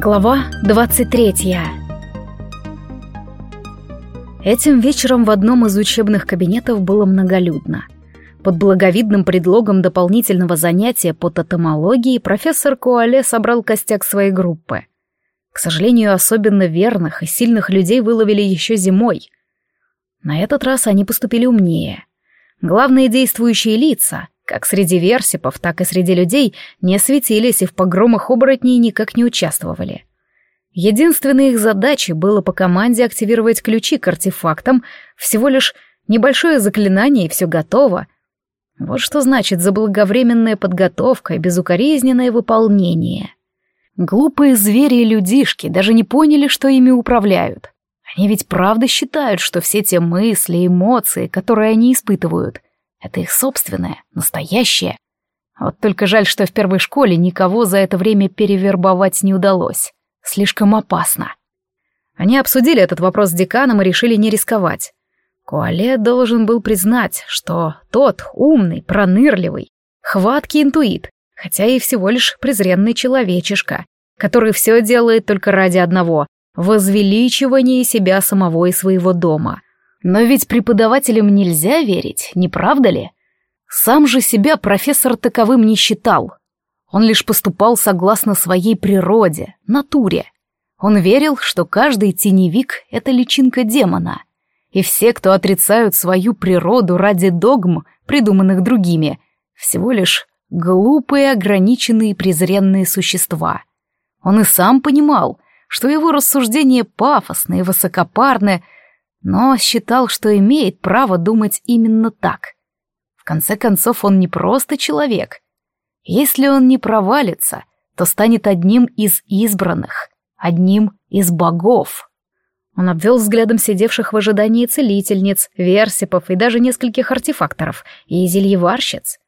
Глава 23 Этим вечером в одном из учебных кабинетов было многолюдно. Под благовидным предлогом дополнительного занятия по тотемологии профессор Куале собрал костяк своей группы. К сожалению, особенно верных и сильных людей выловили еще зимой. На этот раз они поступили умнее. Главные действующие лица, как среди версипов, так и среди людей, не светились и в погромах оборотней никак не участвовали. Единственной их задачей было по команде активировать ключи к артефактам, всего лишь небольшое заклинание и все готово. Вот что значит заблаговременная подготовка и безукоризненное выполнение. Глупые звери и людишки даже не поняли, что ими управляют. Они ведь правда считают, что все те мысли, эмоции, которые они испытывают, это их собственное, настоящее. Вот только жаль, что в первой школе никого за это время перевербовать не удалось. Слишком опасно. Они обсудили этот вопрос с деканом и решили не рисковать. Куале должен был признать, что тот умный, пронырливый, хваткий интуит, хотя и всего лишь презренный человечишка, который все делает только ради одного — возвеличивания себя самого и своего дома — но ведь преподавателям нельзя верить, не правда ли? Сам же себя профессор таковым не считал. Он лишь поступал согласно своей природе, натуре. Он верил, что каждый теневик — это личинка демона. И все, кто отрицают свою природу ради догм, придуманных другими, всего лишь глупые, ограниченные, презренные существа. Он и сам понимал, что его рассуждения пафосные, высокопарные но считал, что имеет право думать именно так. В конце концов, он не просто человек. Если он не провалится, то станет одним из избранных, одним из богов. Он обвел взглядом сидевших в ожидании целительниц, версипов и даже нескольких артефакторов и зельеварщиц.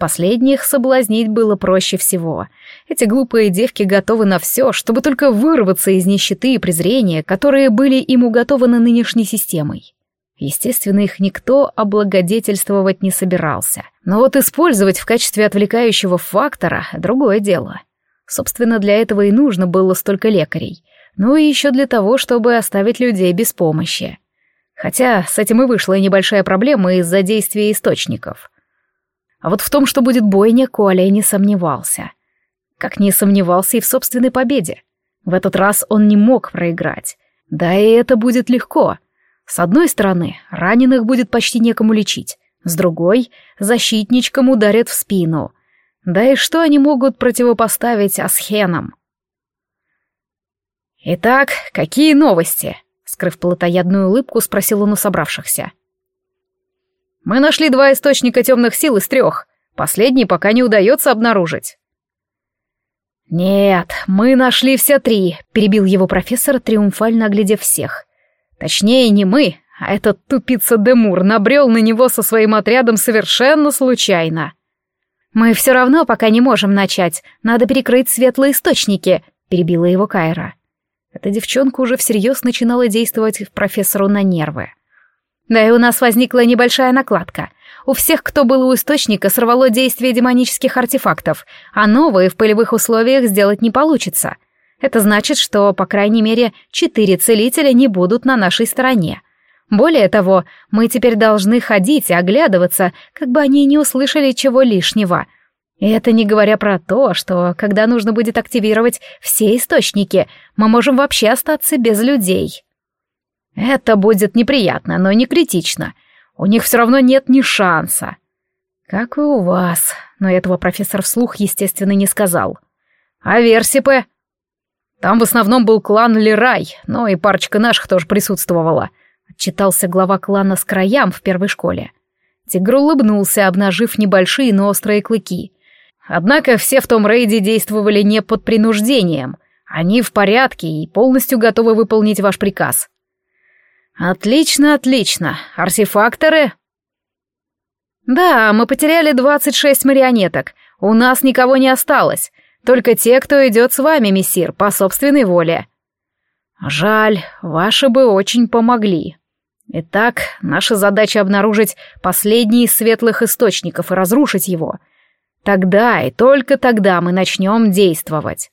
Последних соблазнить было проще всего. Эти глупые девки готовы на все, чтобы только вырваться из нищеты и презрения, которые были им уготованы нынешней системой. Естественно, их никто облагодетельствовать не собирался. Но вот использовать в качестве отвлекающего фактора — другое дело. Собственно, для этого и нужно было столько лекарей. Ну и еще для того, чтобы оставить людей без помощи. Хотя с этим и вышла небольшая проблема из-за действия источников — а вот в том, что будет бойня, Куалей не сомневался. Как не сомневался и в собственной победе. В этот раз он не мог проиграть. Да и это будет легко. С одной стороны, раненых будет почти некому лечить. С другой, защитничкам ударят в спину. Да и что они могут противопоставить Асхенам? «Итак, какие новости?» Скрыв плотоядную улыбку, спросил он у собравшихся. Мы нашли два источника темных сил из трех. Последний пока не удается обнаружить. «Нет, мы нашли все три», — перебил его профессор, триумфально оглядев всех. «Точнее, не мы, а этот тупица Демур набрел на него со своим отрядом совершенно случайно». «Мы все равно пока не можем начать, надо перекрыть светлые источники», — перебила его Кайра. Эта девчонка уже всерьез начинала действовать профессору на нервы. Да и у нас возникла небольшая накладка. У всех, кто был у источника, сорвало действие демонических артефактов, а новые в полевых условиях сделать не получится. Это значит, что, по крайней мере, четыре целителя не будут на нашей стороне. Более того, мы теперь должны ходить и оглядываться, как бы они не услышали чего лишнего. И это не говоря про то, что, когда нужно будет активировать все источники, мы можем вообще остаться без людей. Это будет неприятно, но не критично. У них все равно нет ни шанса. Как и у вас, но этого профессор вслух, естественно, не сказал. А Версипе? Там в основном был клан Лерай, но и парочка наших тоже присутствовала. Отчитался глава клана с краям в первой школе. Тигр улыбнулся, обнажив небольшие, но острые клыки. Однако все в том рейде действовали не под принуждением. Они в порядке и полностью готовы выполнить ваш приказ. «Отлично, отлично. Артефакторы?» «Да, мы потеряли двадцать шесть марионеток. У нас никого не осталось. Только те, кто идет с вами, мессир, по собственной воле». «Жаль, ваши бы очень помогли. Итак, наша задача обнаружить последний из светлых источников и разрушить его. Тогда и только тогда мы начнем действовать».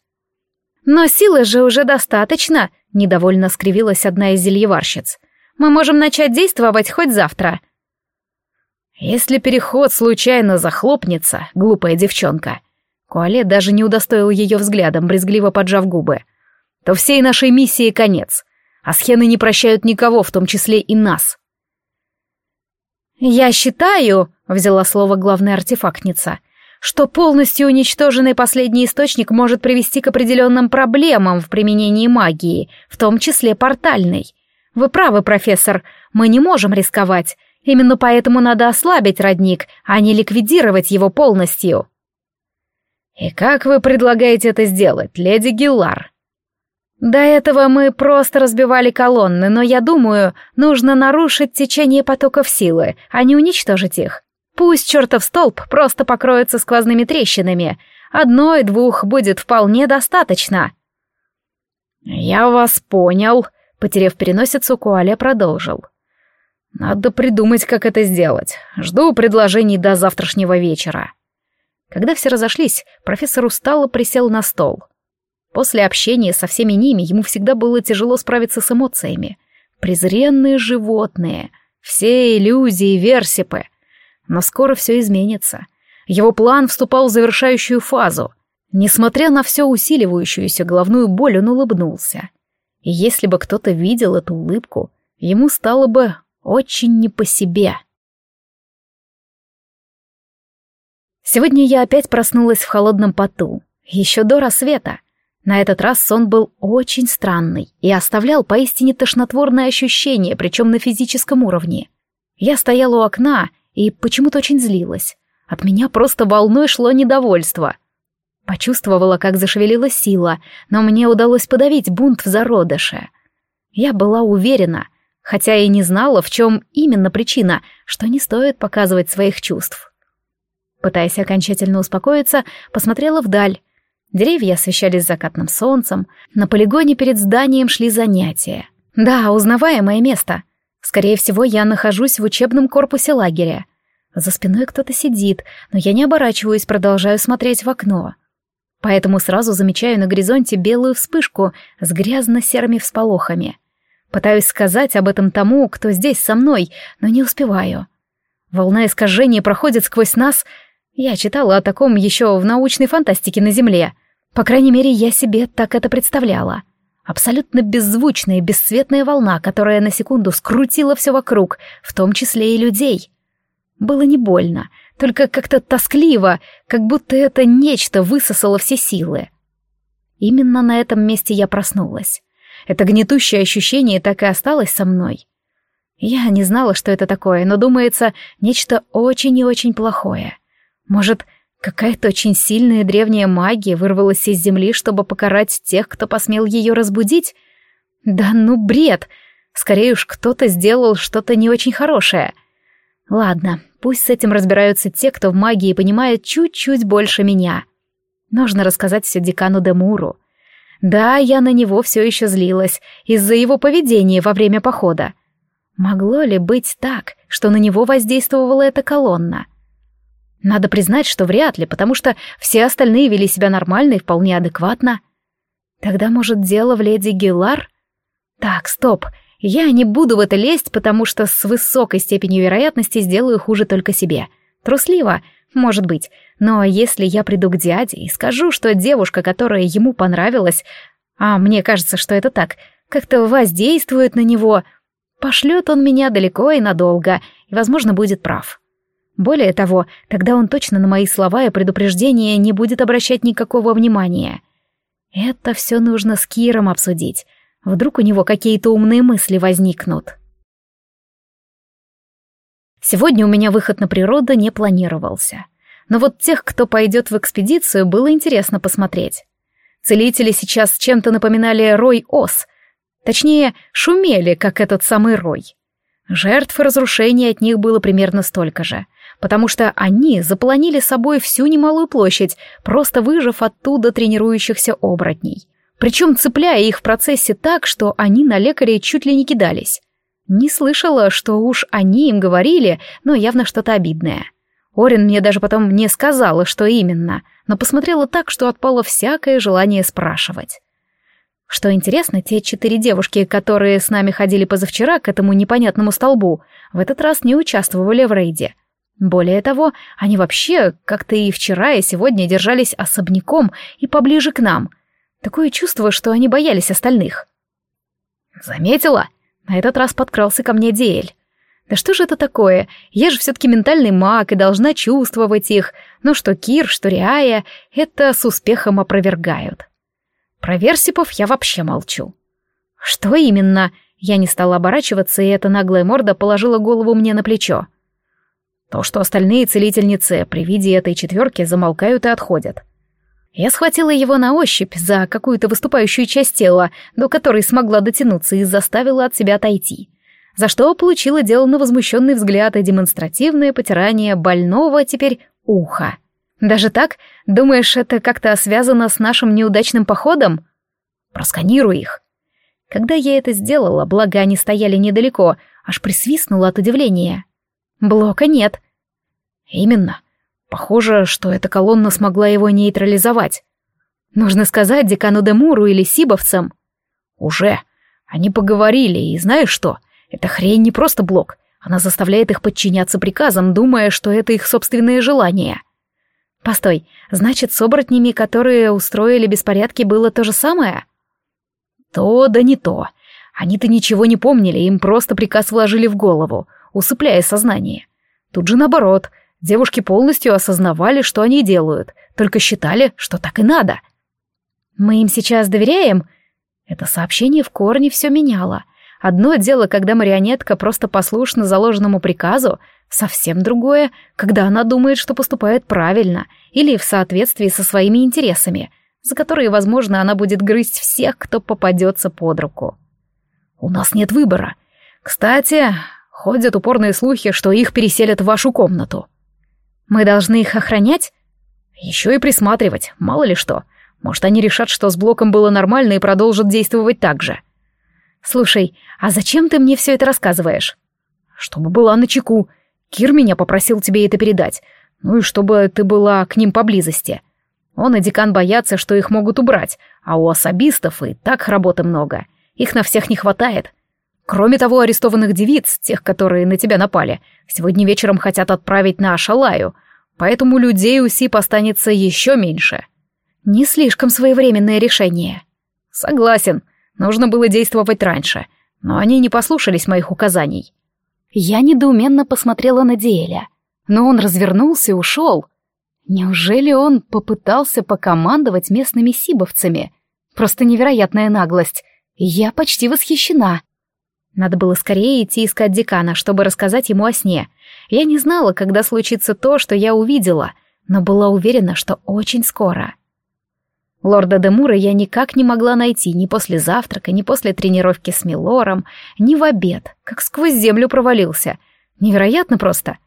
Но силы же уже достаточно, недовольно скривилась одна из зельеварщиц. Мы можем начать действовать хоть завтра. Если переход случайно захлопнется, глупая девчонка, Куале даже не удостоил ее взглядом, брезгливо поджав губы, то всей нашей миссии конец. А схены не прощают никого, в том числе и нас. «Я считаю», — взяла слово главная артефактница, что полностью уничтоженный последний источник может привести к определенным проблемам в применении магии, в том числе портальной. Вы правы, профессор, мы не можем рисковать. Именно поэтому надо ослабить родник, а не ликвидировать его полностью. И как вы предлагаете это сделать, леди Гиллар? До этого мы просто разбивали колонны, но я думаю, нужно нарушить течение потоков силы, а не уничтожить их. Пусть чертов столб просто покроется сквозными трещинами. Одной-двух будет вполне достаточно. «Я вас понял», — потеряв переносицу, Куаля продолжил. «Надо придумать, как это сделать. Жду предложений до завтрашнего вечера». Когда все разошлись, профессор устало присел на стол. После общения со всеми ними ему всегда было тяжело справиться с эмоциями. Презренные животные, все иллюзии, версипы — но скоро все изменится. Его план вступал в завершающую фазу. Несмотря на все усиливающуюся головную боль, он улыбнулся. И если бы кто-то видел эту улыбку, ему стало бы очень не по себе. Сегодня я опять проснулась в холодном поту, еще до рассвета. На этот раз сон был очень странный и оставлял поистине тошнотворное ощущение, причем на физическом уровне. Я стояла у окна и почему-то очень злилась. От меня просто волной шло недовольство. Почувствовала, как зашевелилась сила, но мне удалось подавить бунт в зародыше. Я была уверена, хотя и не знала, в чем именно причина, что не стоит показывать своих чувств. Пытаясь окончательно успокоиться, посмотрела вдаль. Деревья освещались закатным солнцем, на полигоне перед зданием шли занятия. Да, узнаваемое место. Скорее всего, я нахожусь в учебном корпусе лагеря. За спиной кто-то сидит, но я не оборачиваюсь, продолжаю смотреть в окно. Поэтому сразу замечаю на горизонте белую вспышку с грязно-серыми всполохами. Пытаюсь сказать об этом тому, кто здесь со мной, но не успеваю. Волна искажения проходит сквозь нас. Я читала о таком еще в научной фантастике на Земле. По крайней мере, я себе так это представляла. Абсолютно беззвучная, бесцветная волна, которая на секунду скрутила все вокруг, в том числе и людей. Было не больно, только как-то тоскливо, как будто это нечто высосало все силы. Именно на этом месте я проснулась. Это гнетущее ощущение так и осталось со мной. Я не знала, что это такое, но, думается, нечто очень и очень плохое. Может, Какая-то очень сильная древняя магия вырвалась из земли, чтобы покарать тех, кто посмел ее разбудить? Да ну бред! Скорее уж кто-то сделал что-то не очень хорошее. Ладно, пусть с этим разбираются те, кто в магии понимает чуть-чуть больше меня. Нужно рассказать все декану Демуру. Да, я на него все еще злилась из-за его поведения во время похода. Могло ли быть так, что на него воздействовала эта колонна? — надо признать, что вряд ли, потому что все остальные вели себя нормально и вполне адекватно. Тогда, может, дело в леди Гиллар? Так, стоп. Я не буду в это лезть, потому что с высокой степенью вероятности сделаю хуже только себе. Трусливо, может быть. Но если я приду к дяде и скажу, что девушка, которая ему понравилась, а мне кажется, что это так, как-то воздействует на него, пошлет он меня далеко и надолго, и, возможно, будет прав. Более того, тогда он точно на мои слова и предупреждения не будет обращать никакого внимания. Это все нужно с Киром обсудить. Вдруг у него какие-то умные мысли возникнут. Сегодня у меня выход на природу не планировался. Но вот тех, кто пойдет в экспедицию, было интересно посмотреть. Целители сейчас чем-то напоминали рой ос. Точнее, шумели, как этот самый рой. Жертв и разрушений от них было примерно столько же — потому что они заполонили собой всю немалую площадь, просто выжив оттуда тренирующихся оборотней. Причем цепляя их в процессе так, что они на лекарей чуть ли не кидались. Не слышала, что уж они им говорили, но явно что-то обидное. Орин мне даже потом не сказала, что именно, но посмотрела так, что отпало всякое желание спрашивать. Что интересно, те четыре девушки, которые с нами ходили позавчера к этому непонятному столбу, в этот раз не участвовали в рейде. Более того, они вообще, как-то и вчера, и сегодня держались особняком и поближе к нам. Такое чувство, что они боялись остальных. «Заметила?» На этот раз подкрался ко мне Диэль. Да что же это такое? Я же все-таки ментальный маг и должна чувствовать их. Но что Кир, что Риая, это с успехом опровергают. Про Версипов я вообще молчу. Что именно? Я не стала оборачиваться, и эта наглая морда положила голову мне на плечо. То, что остальные целительницы при виде этой четверки замолкают и отходят. Я схватила его на ощупь за какую-то выступающую часть тела, до которой смогла дотянуться и заставила от себя отойти за что получила на возмущенный взгляд и демонстративное потирание больного теперь уха. Даже так? Думаешь, это как-то связано с нашим неудачным походом? Просканируй их. Когда я это сделала, благо они стояли недалеко, аж присвистнула от удивления. Блока нет. Именно. Похоже, что эта колонна смогла его нейтрализовать. Нужно сказать декану Демуру или Сибовцам. Уже. Они поговорили, и знаешь что? Эта хрень не просто блок. Она заставляет их подчиняться приказам, думая, что это их собственные желания. Постой, значит, с оборотнями, которые устроили беспорядки, было то же самое? То да не то. Они-то ничего не помнили, им просто приказ вложили в голову, усыпляя сознание. Тут же наоборот, девушки полностью осознавали, что они делают, только считали, что так и надо. Мы им сейчас доверяем? Это сообщение в корне все меняло — Одно дело, когда марионетка просто послушна заложенному приказу, совсем другое, когда она думает, что поступает правильно или в соответствии со своими интересами, за которые, возможно, она будет грызть всех, кто попадется под руку. У нас нет выбора. Кстати, ходят упорные слухи, что их переселят в вашу комнату. Мы должны их охранять? Еще и присматривать, мало ли что. Может, они решат, что с блоком было нормально и продолжат действовать так же. «Слушай, а зачем ты мне все это рассказываешь?» «Чтобы была на чеку. Кир меня попросил тебе это передать. Ну и чтобы ты была к ним поблизости. Он и декан боятся, что их могут убрать, а у особистов и так работы много. Их на всех не хватает. Кроме того, арестованных девиц, тех, которые на тебя напали, сегодня вечером хотят отправить на Ашалаю, поэтому людей у СИП останется еще меньше». «Не слишком своевременное решение». «Согласен. Нужно было действовать раньше, но они не послушались моих указаний. Я недоуменно посмотрела на Диэля, но он развернулся и ушел. Неужели он попытался покомандовать местными сибовцами? Просто невероятная наглость. Я почти восхищена. Надо было скорее идти искать декана, чтобы рассказать ему о сне. Я не знала, когда случится то, что я увидела, но была уверена, что очень скоро. Лорда Демура я никак не могла найти ни после завтрака, ни после тренировки с Милором, ни в обед, как сквозь землю провалился. Невероятно просто.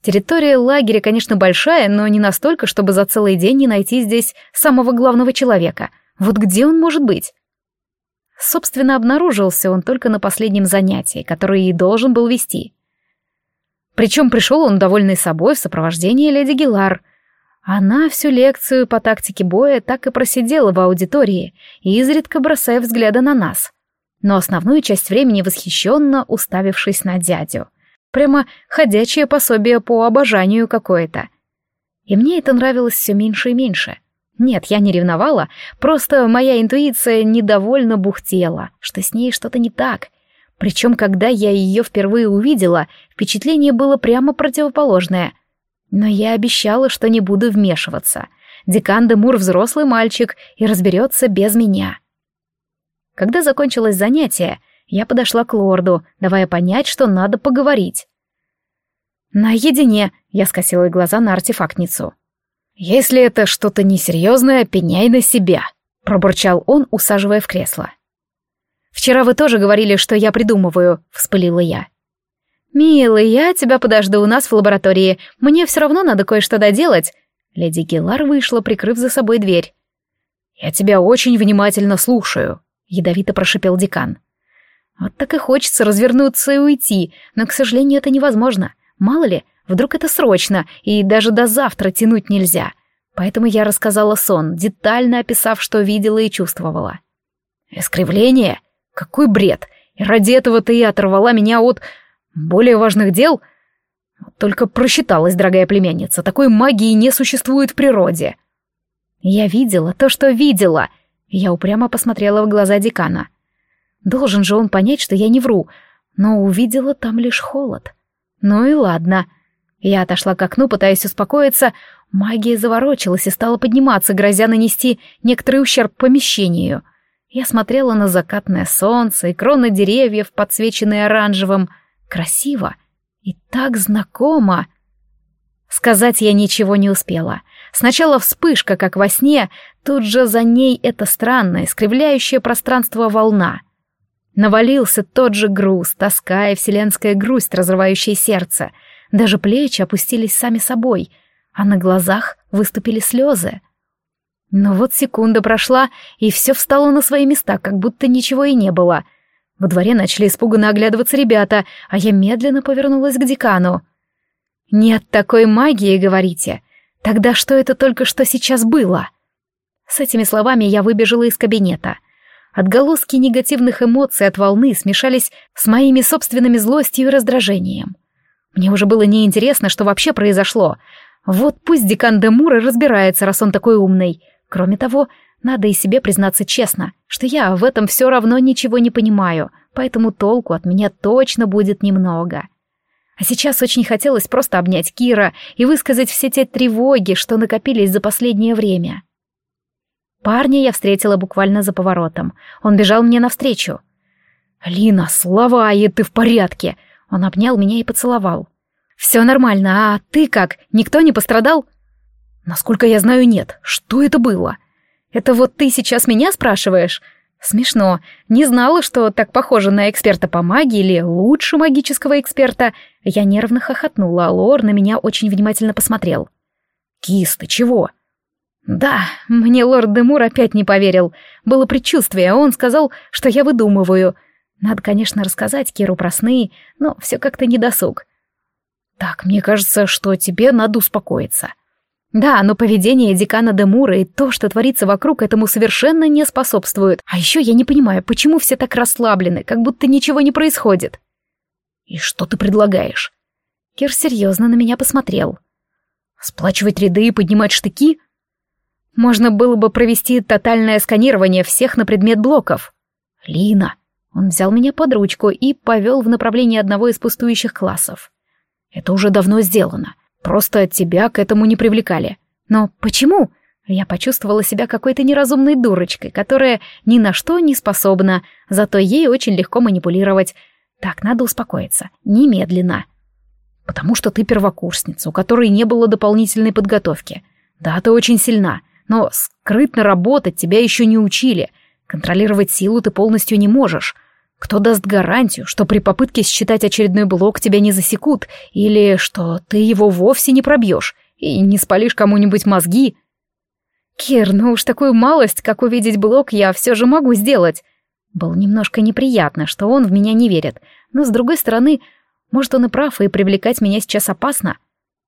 Территория лагеря, конечно, большая, но не настолько, чтобы за целый день не найти здесь самого главного человека. Вот где он может быть? Собственно, обнаружился он только на последнем занятии, которое и должен был вести. Причем пришел он довольный собой в сопровождении леди Гилар — она всю лекцию по тактике боя так и просидела в аудитории, изредка бросая взгляды на нас. Но основную часть времени восхищенно уставившись на дядю. Прямо ходячее пособие по обожанию какое-то. И мне это нравилось все меньше и меньше. Нет, я не ревновала, просто моя интуиция недовольно бухтела, что с ней что-то не так. Причем, когда я ее впервые увидела, впечатление было прямо противоположное — но я обещала, что не буду вмешиваться. Декан де Мур взрослый мальчик и разберется без меня. Когда закончилось занятие, я подошла к лорду, давая понять, что надо поговорить. «Наедине», — я скосила глаза на артефактницу. «Если это что-то несерьезное, пеняй на себя», — пробурчал он, усаживая в кресло. «Вчера вы тоже говорили, что я придумываю», — вспылила я. «Милый, я тебя подожду у нас в лаборатории. Мне все равно надо кое-что доделать». Леди Гелар вышла, прикрыв за собой дверь. «Я тебя очень внимательно слушаю», — ядовито прошипел декан. «Вот так и хочется развернуться и уйти, но, к сожалению, это невозможно. Мало ли, вдруг это срочно, и даже до завтра тянуть нельзя. Поэтому я рассказала сон, детально описав, что видела и чувствовала. Искривление? Какой бред! И ради этого ты и оторвала меня от более важных дел? Только просчиталась, дорогая племянница, такой магии не существует в природе. Я видела то, что видела. Я упрямо посмотрела в глаза декана. Должен же он понять, что я не вру, но увидела там лишь холод. Ну и ладно. Я отошла к окну, пытаясь успокоиться. Магия заворочилась и стала подниматься, грозя нанести некоторый ущерб помещению. Я смотрела на закатное солнце и кроны деревьев, подсвеченные оранжевым. Красиво и так знакомо. Сказать я ничего не успела. Сначала вспышка, как во сне, тут же за ней эта странная, искривляющая пространство волна. Навалился тот же груз, тоска и вселенская грусть, разрывающая сердце. Даже плечи опустились сами собой, а на глазах выступили слезы. Но вот секунда прошла, и все встало на свои места, как будто ничего и не было. Во дворе начали испуганно оглядываться ребята, а я медленно повернулась к декану. «Нет такой магии, говорите? Тогда что это только что сейчас было?» С этими словами я выбежала из кабинета. Отголоски негативных эмоций от волны смешались с моими собственными злостью и раздражением. Мне уже было неинтересно, что вообще произошло. Вот пусть декан Демура разбирается, раз он такой умный. Кроме того, надо и себе признаться честно, что я в этом все равно ничего не понимаю, поэтому толку от меня точно будет немного. А сейчас очень хотелось просто обнять Кира и высказать все те тревоги, что накопились за последнее время. Парня я встретила буквально за поворотом. Он бежал мне навстречу. «Лина, слова, и ты в порядке!» Он обнял меня и поцеловал. «Все нормально, а ты как? Никто не пострадал?» Насколько я знаю, нет. Что это было? Это вот ты сейчас меня спрашиваешь? Смешно. Не знала, что так похоже на эксперта по магии или лучше магического эксперта. Я нервно хохотнула, а Лор на меня очень внимательно посмотрел. «Кис, ты чего?» «Да, мне лорд Демур опять не поверил. Было предчувствие, он сказал, что я выдумываю. Надо, конечно, рассказать Киру про сны, но все как-то недосуг. Так, мне кажется, что тебе надо успокоиться. Да, но поведение декана Демура и то, что творится вокруг, этому совершенно не способствует. А еще я не понимаю, почему все так расслаблены, как будто ничего не происходит. И что ты предлагаешь? Кир серьезно на меня посмотрел. Сплачивать ряды и поднимать штыки? Можно было бы провести тотальное сканирование всех на предмет блоков. Лина. Он взял меня под ручку и повел в направлении одного из пустующих классов. Это уже давно сделано. Просто тебя к этому не привлекали. Но почему? Я почувствовала себя какой-то неразумной дурочкой, которая ни на что не способна, зато ей очень легко манипулировать. Так, надо успокоиться. Немедленно. Потому что ты первокурсница, у которой не было дополнительной подготовки. Да, ты очень сильна, но скрытно работать тебя еще не учили. Контролировать силу ты полностью не можешь. Кто даст гарантию, что при попытке считать очередной блок тебя не засекут, или что ты его вовсе не пробьешь и не спалишь кому-нибудь мозги? Кир, ну уж такую малость, как увидеть блок, я все же могу сделать. Было немножко неприятно, что он в меня не верит, но с другой стороны, может, он и прав, и привлекать меня сейчас опасно.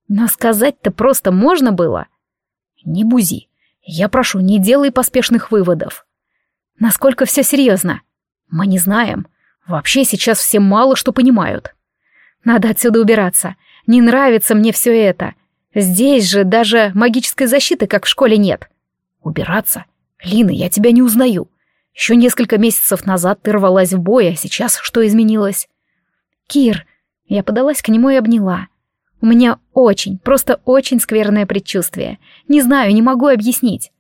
Но сказать-то просто можно было. Не бузи. Я прошу, не делай поспешных выводов. Насколько все серьезно? Мы не знаем. Вообще сейчас все мало что понимают. Надо отсюда убираться. Не нравится мне все это. Здесь же даже магической защиты, как в школе, нет. Убираться? Лина, я тебя не узнаю. Еще несколько месяцев назад ты рвалась в бой, а сейчас что изменилось? Кир, я подалась к нему и обняла. У меня очень, просто очень скверное предчувствие. Не знаю, не могу объяснить.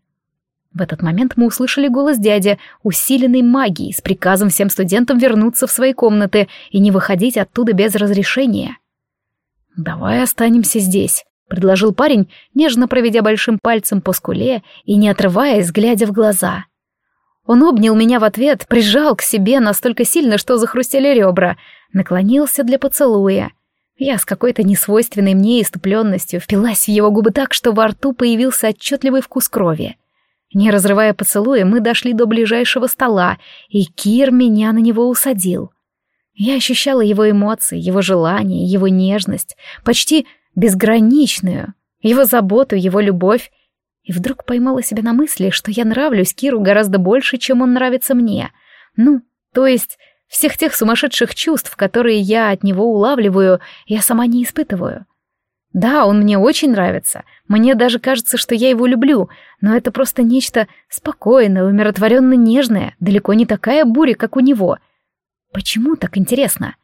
В этот момент мы услышали голос дяди, усиленный магией, с приказом всем студентам вернуться в свои комнаты и не выходить оттуда без разрешения. «Давай останемся здесь», — предложил парень, нежно проведя большим пальцем по скуле и не отрываясь, глядя в глаза. Он обнял меня в ответ, прижал к себе настолько сильно, что захрустели ребра, наклонился для поцелуя. Я с какой-то несвойственной мне иступленностью впилась в его губы так, что во рту появился отчетливый вкус крови — не разрывая поцелуя, мы дошли до ближайшего стола, и Кир меня на него усадил. Я ощущала его эмоции, его желание, его нежность, почти безграничную, его заботу, его любовь. И вдруг поймала себя на мысли, что я нравлюсь Киру гораздо больше, чем он нравится мне. Ну, то есть всех тех сумасшедших чувств, которые я от него улавливаю, я сама не испытываю. Да, он мне очень нравится. Мне даже кажется, что я его люблю, но это просто нечто спокойное, умиротворенно нежное, далеко не такая буря, как у него. Почему так интересно?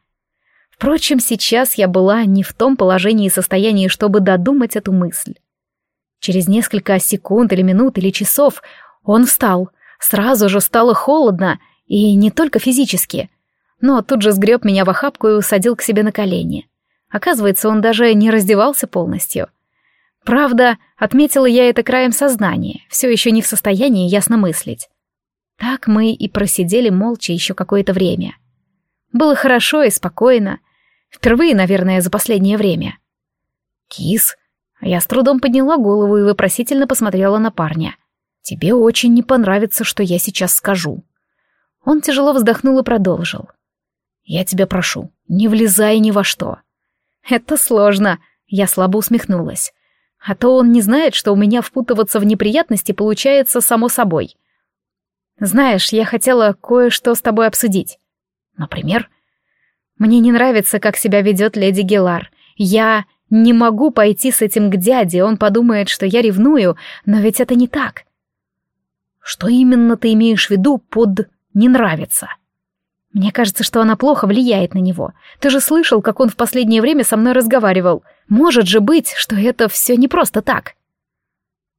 Впрочем, сейчас я была не в том положении и состоянии, чтобы додумать эту мысль. Через несколько секунд или минут или часов он встал. Сразу же стало холодно, и не только физически. Но тут же сгреб меня в охапку и усадил к себе на колени. Оказывается, он даже не раздевался полностью. Правда, отметила я это краем сознания, все еще не в состоянии ясно мыслить. Так мы и просидели молча еще какое-то время. Было хорошо и спокойно. Впервые, наверное, за последнее время. «Кис?» Я с трудом подняла голову и вопросительно посмотрела на парня. «Тебе очень не понравится, что я сейчас скажу». Он тяжело вздохнул и продолжил. «Я тебя прошу, не влезай ни во что. «Это сложно», — я слабо усмехнулась. «А то он не знает, что у меня впутываться в неприятности получается само собой. Знаешь, я хотела кое-что с тобой обсудить. Например, мне не нравится, как себя ведет леди Гелар. Я не могу пойти с этим к дяде, он подумает, что я ревную, но ведь это не так». «Что именно ты имеешь в виду под «не нравится»?» Мне кажется, что она плохо влияет на него. Ты же слышал, как он в последнее время со мной разговаривал. Может же быть, что это все не просто так.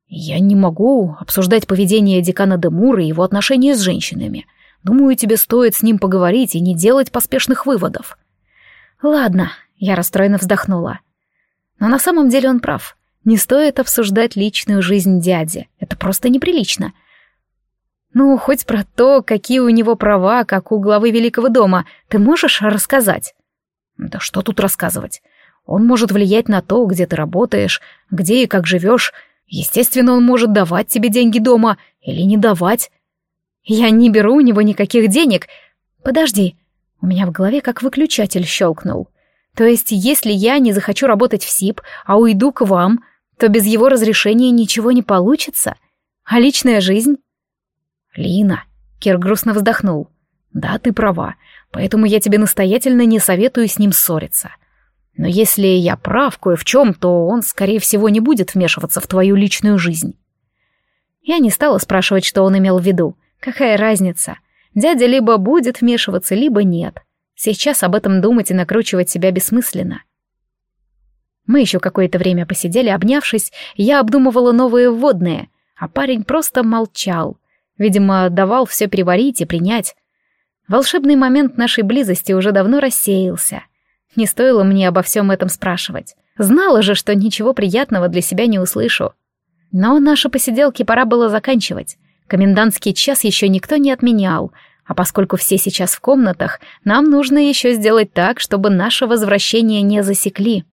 Я не могу обсуждать поведение декана Демура и его отношения с женщинами. Думаю, тебе стоит с ним поговорить и не делать поспешных выводов. Ладно, я расстроенно вздохнула. Но на самом деле он прав. Не стоит обсуждать личную жизнь дяди. Это просто неприлично. Ну, хоть про то, какие у него права, как у главы Великого дома, ты можешь рассказать? Да что тут рассказывать? Он может влиять на то, где ты работаешь, где и как живешь. Естественно, он может давать тебе деньги дома или не давать. Я не беру у него никаких денег. Подожди, у меня в голове как выключатель щелкнул. То есть, если я не захочу работать в СИП, а уйду к вам, то без его разрешения ничего не получится? А личная жизнь? «Лина», — Кир грустно вздохнул, — «да, ты права, поэтому я тебе настоятельно не советую с ним ссориться. Но если я прав кое в чем, то он, скорее всего, не будет вмешиваться в твою личную жизнь». Я не стала спрашивать, что он имел в виду. Какая разница? Дядя либо будет вмешиваться, либо нет. Сейчас об этом думать и накручивать себя бессмысленно. Мы еще какое-то время посидели, обнявшись, я обдумывала новые вводные, а парень просто молчал, Видимо, давал все переварить и принять. Волшебный момент нашей близости уже давно рассеялся. Не стоило мне обо всем этом спрашивать. Знала же, что ничего приятного для себя не услышу. Но наши посиделки пора было заканчивать. Комендантский час еще никто не отменял, а поскольку все сейчас в комнатах, нам нужно еще сделать так, чтобы наше возвращение не засекли.